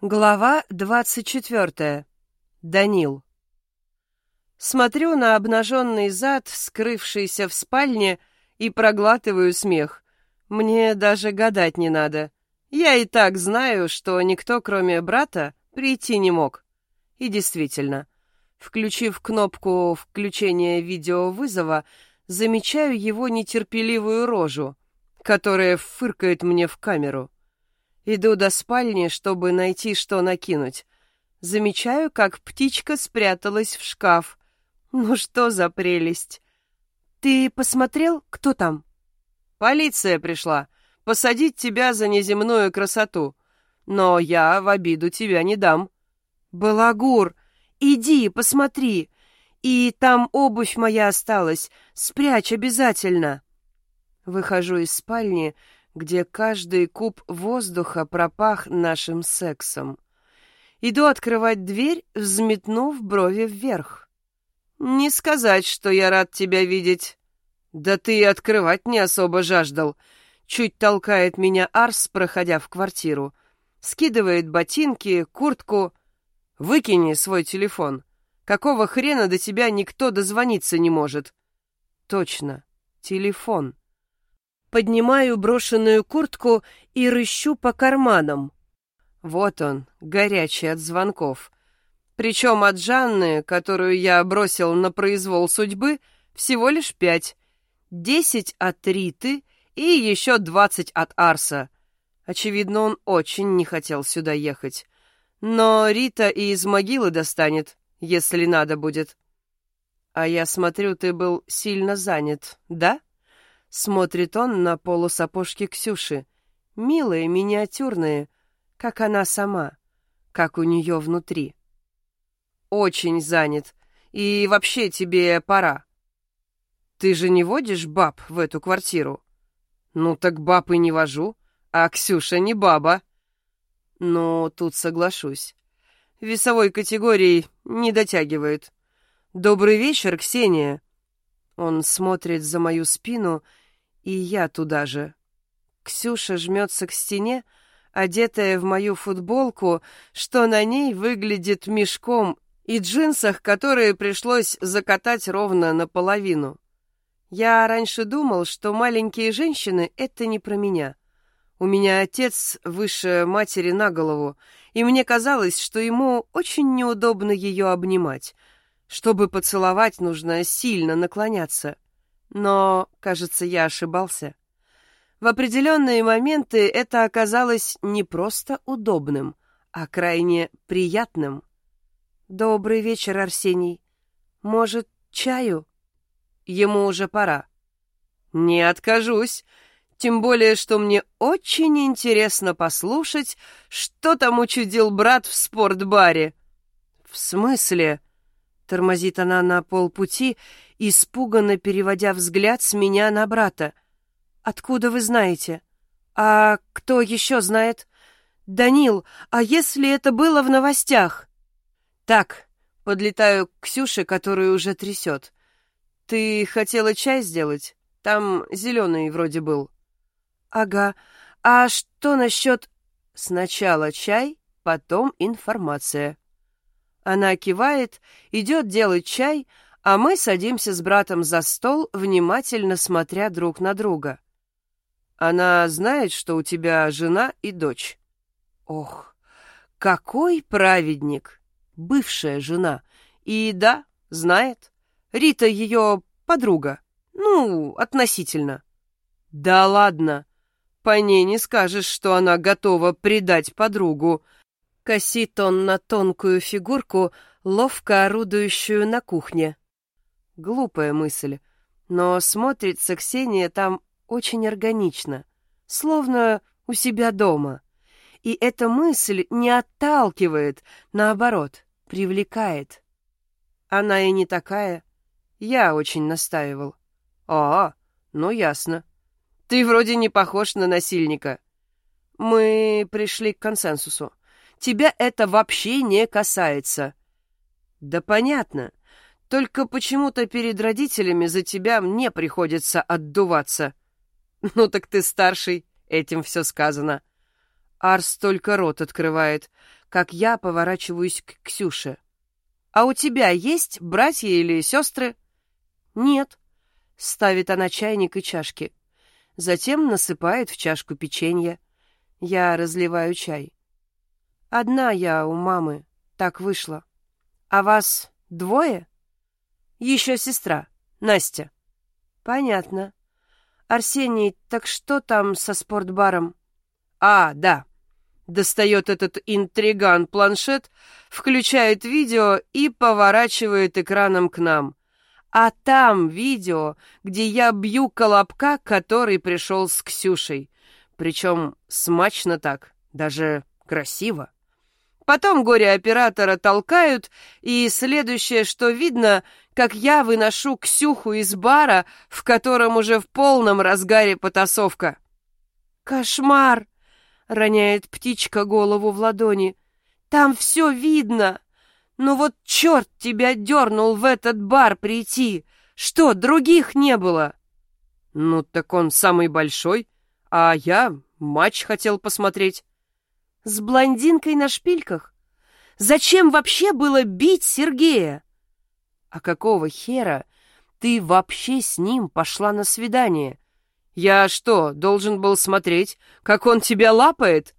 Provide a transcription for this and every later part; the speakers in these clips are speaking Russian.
Глава двадцать четвертая. Данил. Смотрю на обнаженный зад, скрывшийся в спальне, и проглатываю смех. Мне даже гадать не надо. Я и так знаю, что никто, кроме брата, прийти не мог. И действительно, включив кнопку включения видеовызова, замечаю его нетерпеливую рожу, которая фыркает мне в камеру. Иду до спальни, чтобы найти, что накинуть. Замечаю, как птичка спряталась в шкаф. Ну что за прелесть! Ты посмотрел, кто там? Полиция пришла. Посадить тебя за неземную красоту. Но я в обиду тебя не дам. Балагур, иди, посмотри. И там обувь моя осталась. Спрячь обязательно. Выхожу из спальни, где каждый куб воздуха пропах нашим сексом. Иду открывать дверь, взметнув брови вверх. «Не сказать, что я рад тебя видеть». «Да ты и открывать не особо жаждал», — чуть толкает меня Арс, проходя в квартиру. Скидывает ботинки, куртку. «Выкини свой телефон. Какого хрена до тебя никто дозвониться не может?» «Точно, телефон». Поднимаю брошенную куртку и рыщу по карманам. Вот он, горячий от звонков. Причем от Жанны, которую я бросил на произвол судьбы, всего лишь пять. Десять от Риты и еще двадцать от Арса. Очевидно, он очень не хотел сюда ехать. Но Рита и из могилы достанет, если надо будет. А я смотрю, ты был сильно занят, да? Смотрит он на полусапожки Ксюши. Милые, миниатюрные, как она сама, как у нее внутри. Очень занят. И вообще тебе пора. Ты же не водишь баб в эту квартиру? Ну так баб и не вожу, а Ксюша не баба. Ну, тут соглашусь. Весовой категории не дотягивает. Добрый вечер, Ксения. Он смотрит за мою спину, и я туда же. Ксюша жмется к стене, одетая в мою футболку, что на ней выглядит мешком, и джинсах, которые пришлось закатать ровно наполовину. Я раньше думал, что маленькие женщины — это не про меня. У меня отец выше матери на голову, и мне казалось, что ему очень неудобно ее обнимать — чтобы поцеловать, нужно сильно наклоняться. Но, кажется, я ошибался. В определенные моменты это оказалось не просто удобным, а крайне приятным. «Добрый вечер, Арсений. Может, чаю?» Ему уже пора. «Не откажусь», тем более, что мне очень интересно послушать, что там учудил брат в спортбаре. В смысле? Тормозит она на полпути, испуганно переводя взгляд с меня на брата. «Откуда вы знаете? А кто еще знает? Данил, а если это было в новостях?» «Так», — подлетаю к Ксюше, которую уже трясет. «Ты хотела чай сделать? Там зеленый вроде был». «Ага. А что насчет...» «Сначала чай, потом информация». Она кивает, идет делать чай, а мы садимся с братом за стол, внимательно смотря друг на друга. Она знает, что у тебя жена и дочь. Ох, какой праведник! Бывшая жена. И да, знает. Рита ее подруга. Ну, относительно. Да ладно. По ней не скажешь, что она готова предать подругу. Косит он на тонкую фигурку, ловко орудующую на кухне. Глупая мысль, но смотрится Ксения там очень органично, словно у себя дома. И эта мысль не отталкивает, наоборот, привлекает. Она и не такая. Я очень настаивал. А, ну ясно. Ты вроде не похож на насильника. Мы пришли к консенсусу. Тебя это вообще не касается. Да понятно. Только почему-то перед родителями за тебя мне приходится отдуваться. Ну так ты старший, этим все сказано. Арс только рот открывает, как я поворачиваюсь к Ксюше. «А у тебя есть братья или сестры?» «Нет», — ставит она чайник и чашки. Затем насыпает в чашку печенье. Я разливаю чай. «Одна я у мамы, так вышло. А вас двое?» «Еще сестра, Настя». «Понятно. Арсений, так что там со спортбаром?» «А, да». Достает этот интриган планшет, включает видео и поворачивает экраном к нам. А там видео, где я бью колобка, который пришел с Ксюшей. Причем смачно так, даже красиво. Потом горе-оператора толкают, и следующее, что видно, как я выношу Ксюху из бара, в котором уже в полном разгаре потасовка. «Кошмар!» — роняет птичка голову в ладони. «Там все видно! Ну вот черт тебя дернул в этот бар прийти! Что, других не было?» «Ну так он самый большой, а я матч хотел посмотреть». С блондинкой на шпильках? Зачем вообще было бить Сергея? А какого хера ты вообще с ним пошла на свидание? Я что, должен был смотреть, как он тебя лапает?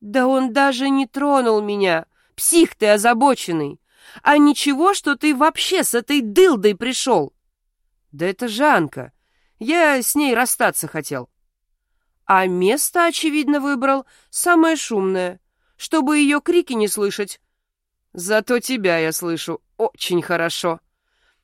Да он даже не тронул меня. Псих ты озабоченный. А ничего, что ты вообще с этой дылдой пришел. Да это Жанка. Я с ней расстаться хотел. А место, очевидно, выбрал самое шумное, чтобы ее крики не слышать. Зато тебя я слышу очень хорошо.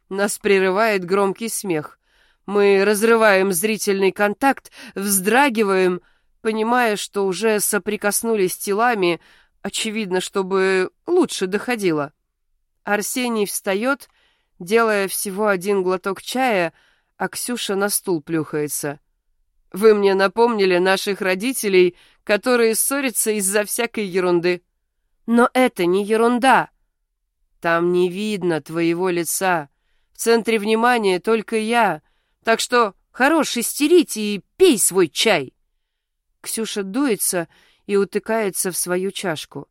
Нас прерывает громкий смех. Мы разрываем зрительный контакт, вздрагиваем, понимая, что уже соприкоснулись телами, очевидно, чтобы лучше доходило. Арсений встает, делая всего один глоток чая, а Ксюша на стул плюхается. Вы мне напомнили наших родителей, которые ссорятся из-за всякой ерунды. Но это не ерунда. Там не видно твоего лица. В центре внимания только я. Так что хорош истерить и пей свой чай. Ксюша дуется и утыкается в свою чашку.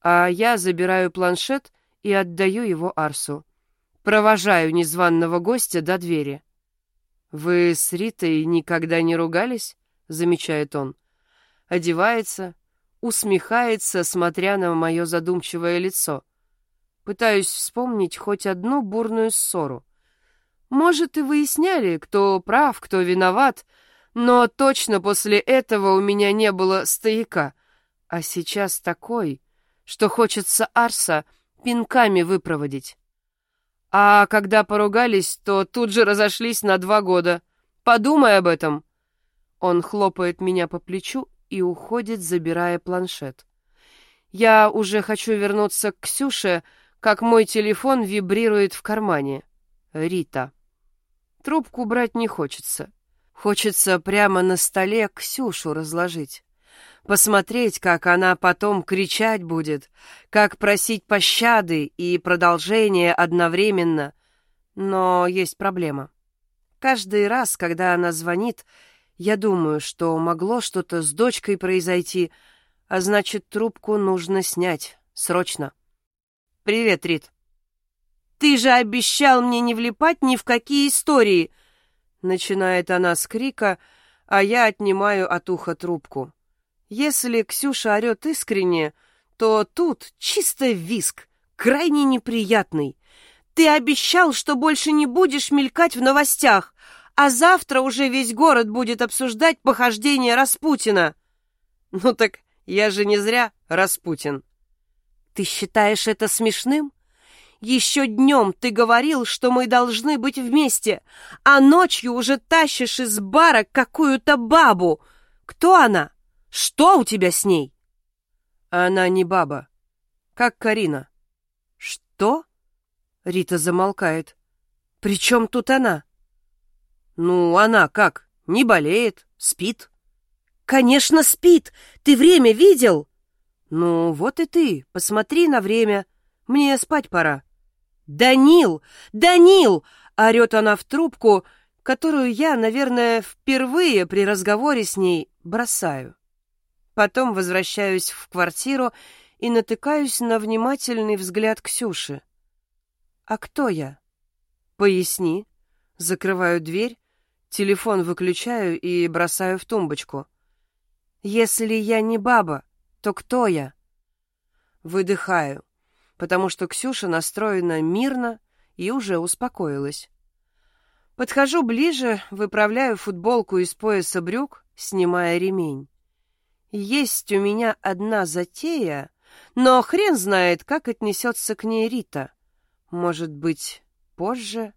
А я забираю планшет и отдаю его Арсу. Провожаю незваного гостя до двери. «Вы с Ритой никогда не ругались?» — замечает он. Одевается, усмехается, смотря на мое задумчивое лицо. Пытаюсь вспомнить хоть одну бурную ссору. Может, и выясняли, кто прав, кто виноват, но точно после этого у меня не было стояка. А сейчас такой, что хочется Арса пинками выпроводить. А когда поругались, то тут же разошлись на два года. Подумай об этом. Он хлопает меня по плечу и уходит, забирая планшет. Я уже хочу вернуться к Ксюше, как мой телефон вибрирует в кармане. Рита. Трубку брать не хочется. Хочется прямо на столе Ксюшу разложить посмотреть, как она потом кричать будет, как просить пощады и продолжения одновременно. Но есть проблема. Каждый раз, когда она звонит, я думаю, что могло что-то с дочкой произойти, а значит, трубку нужно снять. Срочно. «Привет, Рит». «Ты же обещал мне не влипать ни в какие истории!» Начинает она с крика, а я отнимаю от уха трубку. Если Ксюша орет искренне, то тут чисто виск, крайне неприятный. Ты обещал, что больше не будешь мелькать в новостях, а завтра уже весь город будет обсуждать похождение Распутина. Ну так я же не зря Распутин. Ты считаешь это смешным? Еще днем ты говорил, что мы должны быть вместе, а ночью уже тащишь из бара какую-то бабу. Кто она? Что у тебя с ней? Она не баба. Как Карина. Что? Рита замолкает. При чем тут она? Ну, она как? Не болеет, спит. Конечно, спит. Ты время видел? Ну, вот и ты. Посмотри на время. Мне спать пора. Данил! Данил! Орет она в трубку, которую я, наверное, впервые при разговоре с ней бросаю. Потом возвращаюсь в квартиру и натыкаюсь на внимательный взгляд Ксюши. «А кто я?» «Поясни». Закрываю дверь, телефон выключаю и бросаю в тумбочку. «Если я не баба, то кто я?» Выдыхаю, потому что Ксюша настроена мирно и уже успокоилась. Подхожу ближе, выправляю футболку из пояса брюк, снимая ремень. Есть у меня одна затея, но хрен знает, как отнесется к ней Рита. Может быть, позже?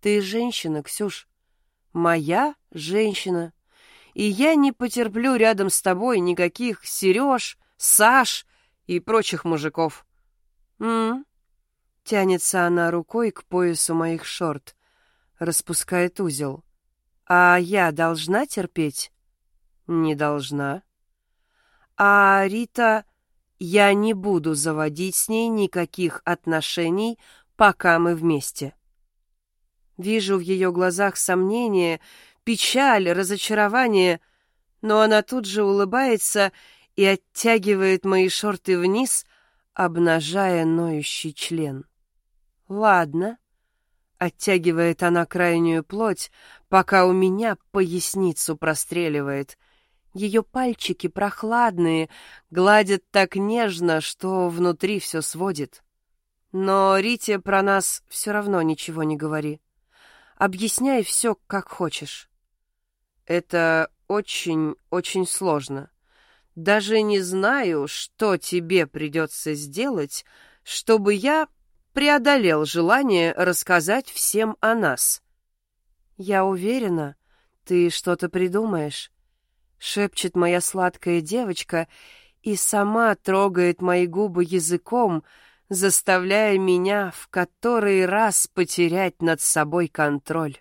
Ты женщина, Ксюш. Моя женщина. И я не потерплю рядом с тобой никаких Сереж, Саш и прочих мужиков. М, Тянется она рукой к поясу моих шорт, распускает узел. А я должна терпеть? Не должна. А Рита... Я не буду заводить с ней никаких отношений, пока мы вместе. Вижу в ее глазах сомнение, печаль, разочарование, но она тут же улыбается и оттягивает мои шорты вниз, обнажая ноющий член. «Ладно», — оттягивает она крайнюю плоть, пока у меня поясницу простреливает — ее пальчики прохладные, гладят так нежно, что внутри все сводит. Но Рите про нас все равно ничего не говори. Объясняй все, как хочешь. Это очень-очень сложно. Даже не знаю, что тебе придется сделать, чтобы я преодолел желание рассказать всем о нас. Я уверена, ты что-то придумаешь шепчет моя сладкая девочка и сама трогает мои губы языком, заставляя меня в который раз потерять над собой контроль.